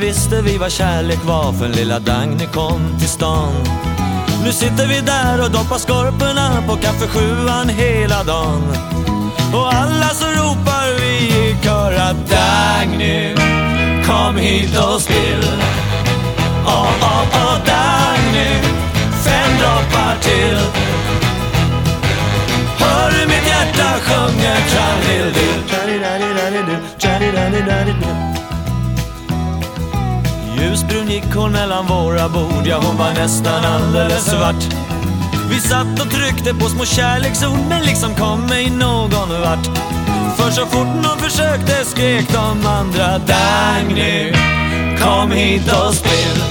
visste vi vad kärlek var förrän lilla Dagny kom till stan. Nu sitter vi där och doppar skorporna på kaffe sjuan hela dagen. Och alla så ropar vi i kör att Dagny, kom hit och spill. Åh, åh, åh, Dagny, fem droppar till. Hör du mitt hjärta sjunger tralldill-dill. Ljusbrun gick hon mellan våra bord, ja hon var nästan alldeles svart. Vi satt och tryckte på små kärleksord men liksom kom ej någon vart. För så fort någon försökte skrek de andra Dagny, kom hit och spill.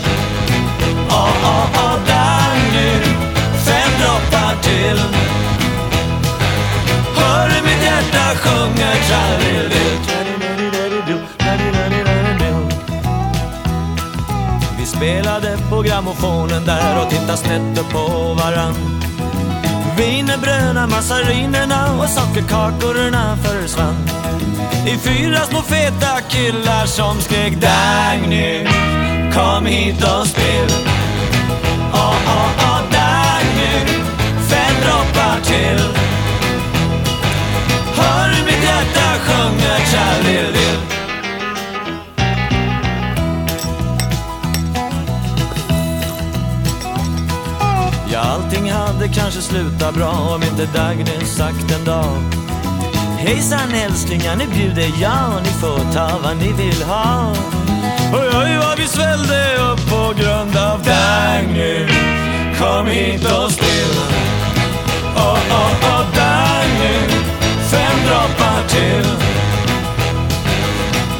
Åh, ah, åh, ah, åh, ah, Dagny, fem droppar till. Hör du mitt hjärta sjunger tralldill-dill. Spelade på grammofonen där och tittade snett upp på varann. Wienerbröna, massarinerna och sockerkakorna försvann. I fyra små feta killar som skrek Dagny, kom hit och spill. Oh, ah, oh, ah, oh. Ah. Ja, allting hade kanske slutat bra om inte Dagny sagt en dag. Hejsan älsklingar, nu bjuder jag, ni får ta vad ni vill ha. Oj, oj, vad vi svällde upp på grund av Dagny. Kom hit och spill. Åh, åh, åh, Dagny Fem droppar till.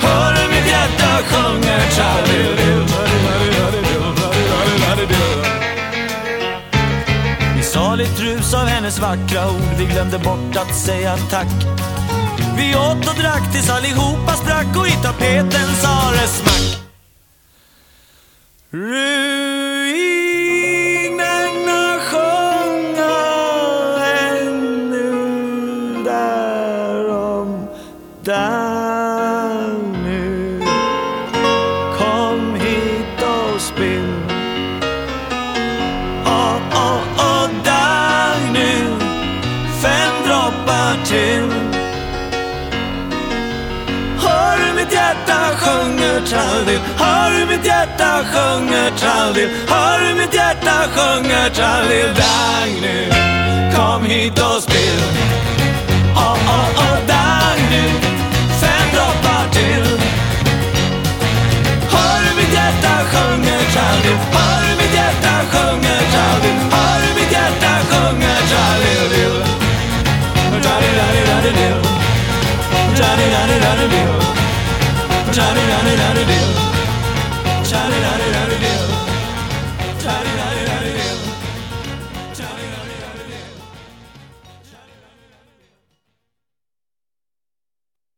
Hör du mitt hjärta sjunger tralldill saligt av hennes vackra ord. Vi glömde bort att säga tack. Vi åt och drack tills allihopa sprack Och i tapeten sa det smack. Ruinerna sjunga ännu därom. Där sjunger tralldill Hör du mitt hjärta sjunger tralldill Hör du mitt hjärta sjunger tralldill Dagny Kom hit och spill Åh, åh, åh, Dagny Fem droppar till Hör du mitt hjärta sjunger tralldill Hör du mitt hjärta sjunger tralldill Hör du mitt hjärta sjunger tralldill Tralldill-dill Tralldill-dill Cha-di-da-di-da-di-do. Cha-di-da-di-da-di-do.